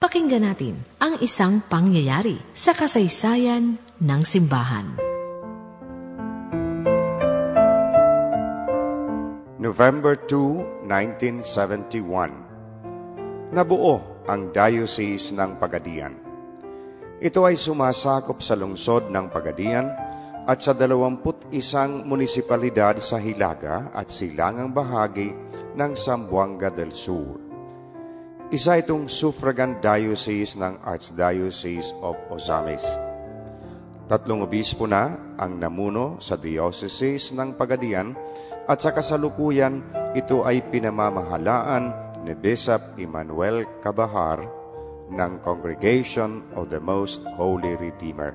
Pakinggan natin ang isang pangyayari sa kasaysayan ng simbahan. November 2, 1971 Nabuo ang Diocese ng Pagadian. Ito ay sumasakop sa lungsod ng Pagadian at sa 21 munisipalidad sa Hilaga at silangang bahagi ng Sambuanga del Sur. Isa itong suffragan diocese ng Archdiocese of Ozamis. Tatlong obispo na ang namuno sa diocese ng Pagadian at sa kasalukuyan ito ay pinamamahalaan ni Bishop Emmanuel Cabahar ng Congregation of the Most Holy Redeemer.